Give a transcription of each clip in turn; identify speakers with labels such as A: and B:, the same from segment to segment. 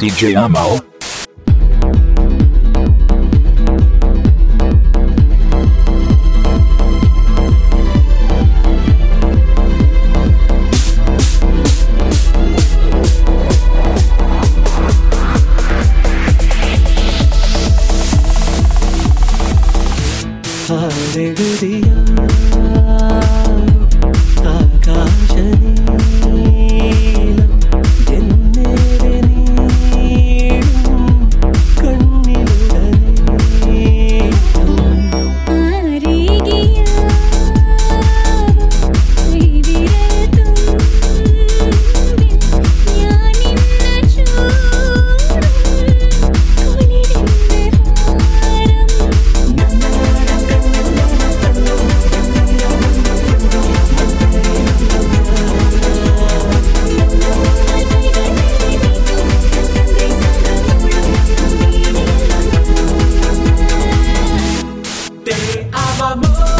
A: DJ Amao.
B: Hallelujah.
C: Te
B: amamos.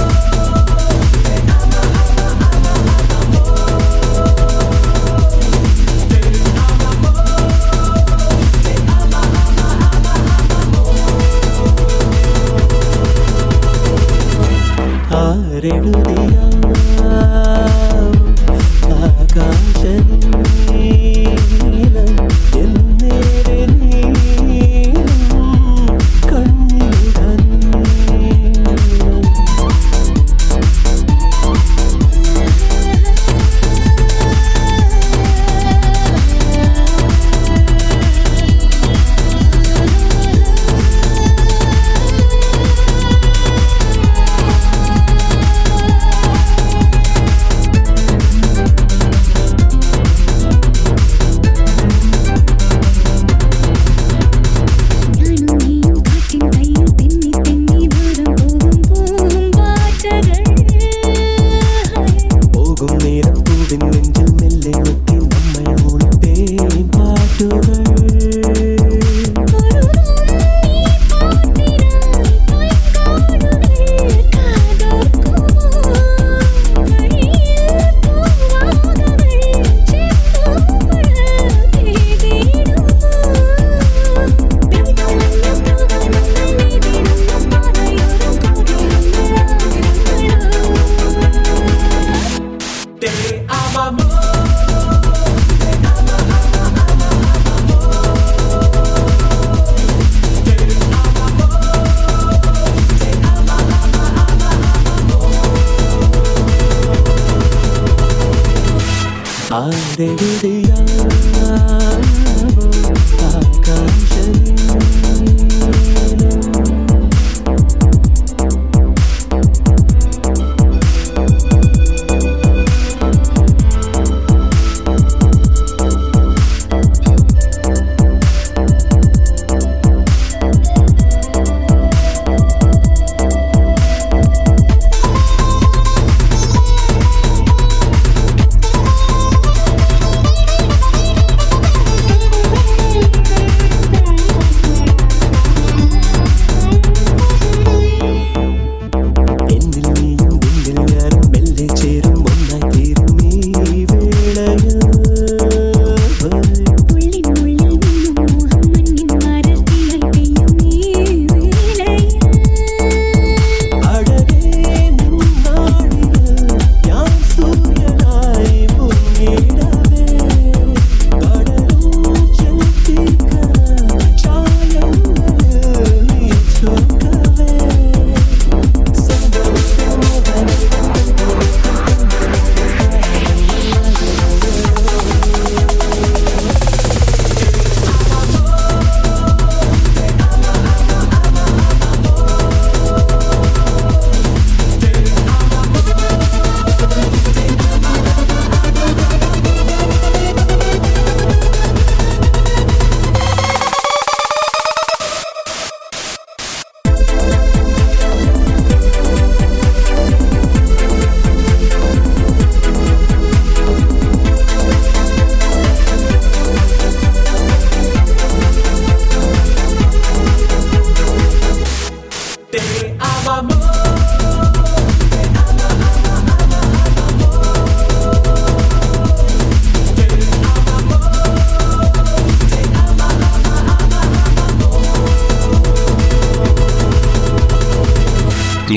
B: Adeliya akan seni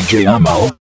A: DJ Amal.